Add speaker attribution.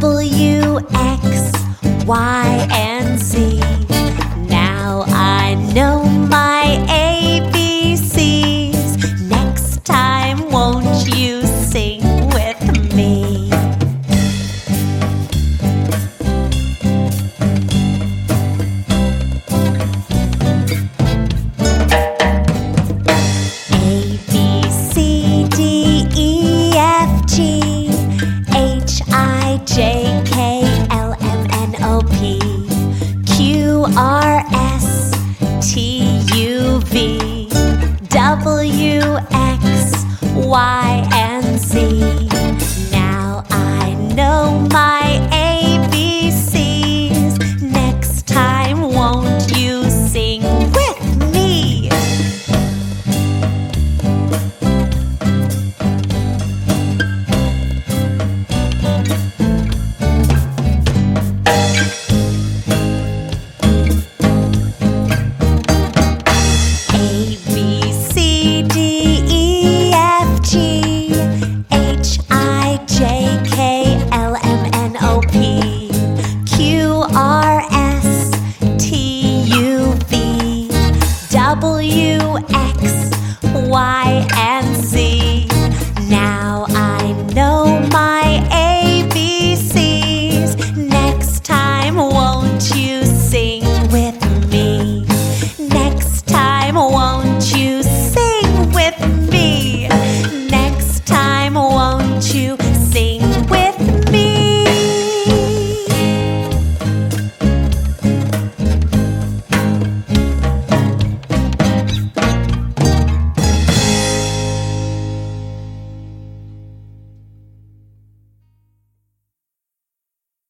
Speaker 1: W, X, Y, and Z. J, K, L, M, N, O, P, Q, R, S, T, U, V, W, X, Y, and Z. and see.